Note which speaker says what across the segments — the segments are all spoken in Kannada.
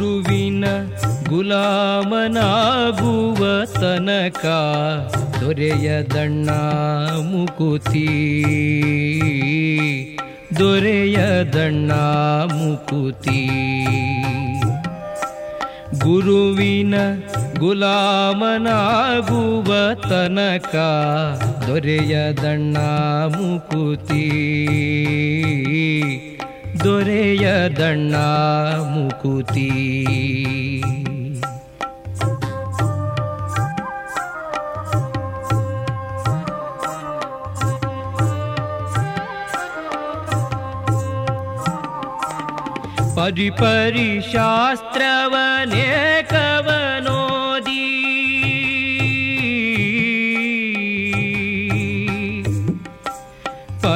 Speaker 1: ಗುರುವಿನ ಗುಲಾಮನಾಗುವ ತನಕ ದೊರೆಯದಣ್ಣ ಮುಕುತಿ. ದೊರೆಯದಣ್ಣ ಮುಕುತಿ. ಗುರುವಿನ ಗುಲಾಮನಾಗುವ ತನಕ ದೊರೆಯದಣ್ಣ ಮುಕುತಿ. ದೊರೆಯದಣ್ಣ ಮುಕುತಿ ಪರಿ ಪರಿ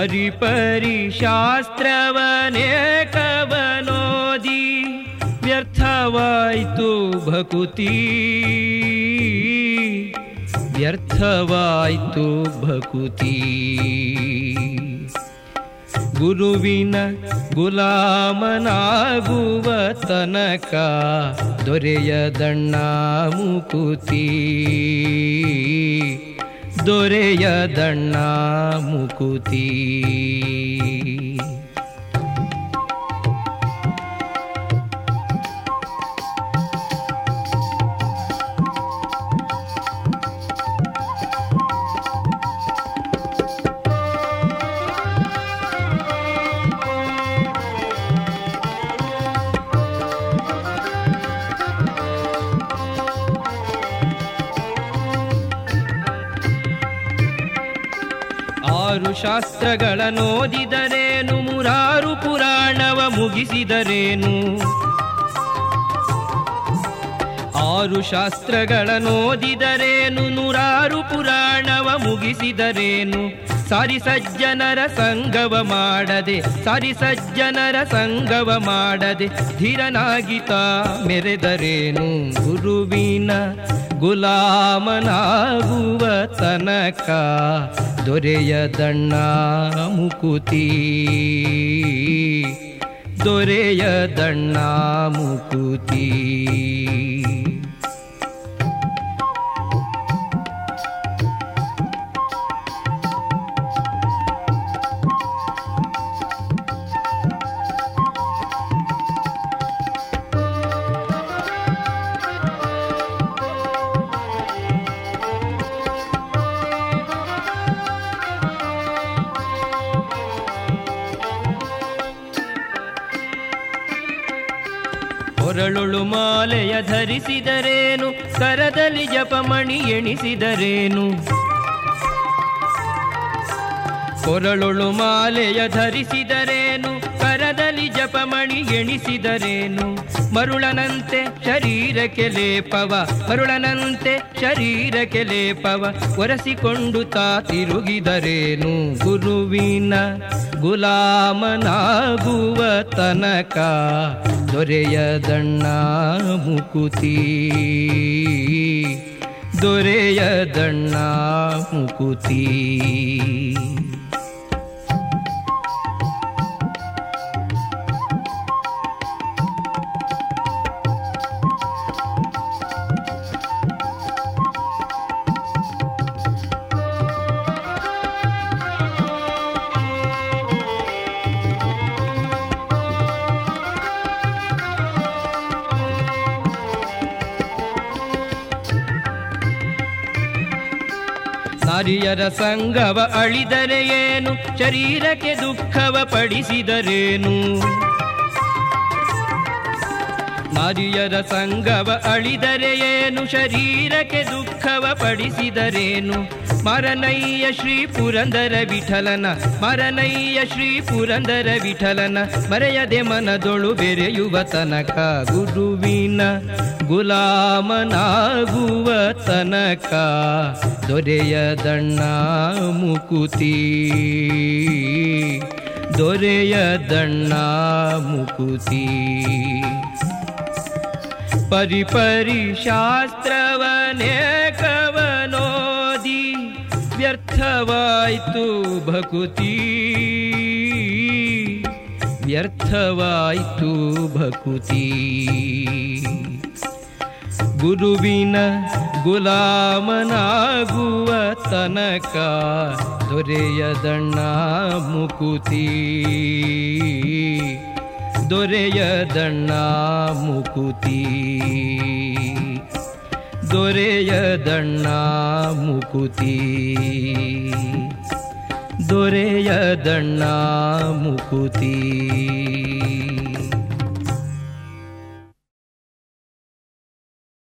Speaker 1: ಪರಿ ಪರಿ ಶಾಸ್ತ್ರವನೇಕವನೋದಿ ವ್ಯರ್ಥವಾಯಿತು ಭಕುತಿ ವ್ಯರ್ಥವಾಯಿತು ಭಕುತಿ ಗುರುವಿನ ಗುಲಾಮನಾಗುವ ತನಕ ದೊರೆಯದಣ್ಣ ಮುಕುತಿ ದೊರೆಯದಣ್ಣ ಮುಕುತಿ. ಆರು ಶಾಸ್ತ್ರಗಳ ನೋದಿದರೇನು ಮುರಾರು ಪುರಾಣವ ಮುಗಿಸಿದರೇನು? ಆರು ಶಾಸ್ತ್ರಗಳ ನೋದಿದರೇನು ನೂರಾರು ಪುರಾಣವ ಮುಗಿಸಿದರೇನು? ಸಾರಿ ಸಜ್ಜನರ ಸಂಗವ ಮಾಡದೆ, ಸಾರಿ ಸಜ್ಜನರ ಸಂಗವ ಮಾಡದೆ, ಧೀರನಾಗಿತ ಮೆರೆದರೇನು ಗುರುವಿನ ಗುಲಾಮನಾಗುವ ತನಕ ದೊರೆಯದಣ್ಣ ಮುಕುತಿ. ದೊರೆಯದಣ್ಣ ಮುಕುತಿ. ಹೊರಳುಳು ಮಾಲೆಯ ಧರಿಸಿದರೇನು? ಕರದಲ್ಲಿ ಜಪಮಣಿ ಎಣಿಸಿದರೇನು? ಕೊರಳುಳು ಮಾಲೆಯ ಧರಿಸಿದರೇನು? ಜಪಮಣಿ ಎಣಿಸಿದರೇನು? ಮರುಳನಂತೆ ಶರೀರಕ್ಕೆ ಲೇಪವ, ಮರುಳನಂತೆ ಶರೀರಕ್ಕೆ ಲೇಪವ, ಒರೆಸಿಕೊಂಡು ತಾ ತಿರುಗಿದರೇನು? ಗುರುವಿನ ಗುಲಾಮನಾಗುವ ತನಕ ದೊರೆಯದಣ್ಣ ಮುಕುತಿ. ದೊರೆಯದಣ್ಣ ಮುಕುತಿ. ನಾರಿಯರ ಸಂಗವ ಅಳಿದರೆ ಏನು? ಶರೀರಕ್ಕೆ ದುಃಖವ ಪಡಿಸಿದರೇನು? ನಾರಿಯರ ಸಂಗವ ಅಳಿದರೆ ಏನು? ಶರೀರಕ್ಕೆ ದುಃಖವ ಪಡಿಸಿದರೇನು? ಮರನಯ್ಯ ಶ್ರೀ ಪುರಂದರ ವಿಠಲನ, ಮರನಯ್ಯ ಶ್ರೀ ಪುರಂದರ ವಿಠಲನ, ಮರೆಯದೆ ಮನದೊಳು ಬೆರೆಯುವ ತನಕ ಗುರುವಿನ ಗುಲಾಮನಾಗುವ ತನಕ ದೊರೆಯದಣ್ಣ ಮುಕುತಿ. ದೊರೆಯದಣ್ಣ ಮುಕುತಿ. ಪರಿಪರಿ ಶಾಸ್ತ್ರವನೇಕವ ವ್ಯರ್ಥವಾಯಿತು ಭಕುತಿ. ವ್ಯರ್ಥವಾಯಿತು ಭಕುತಿ. ಗುರುವಿನ ಗುಲಾಮನಾಗುವ ತನಕ ದೊರೆಯದಣ್ಣ ಮುಕುತಿ. ದೊರೆಯದಣ್ಣ ಮುಕುತಿ. ದೊರೆಯದಣ್ಣ ಮುಕುತಿ ದೊರೆಯದಣ್ಣ ಮುಕುತಿ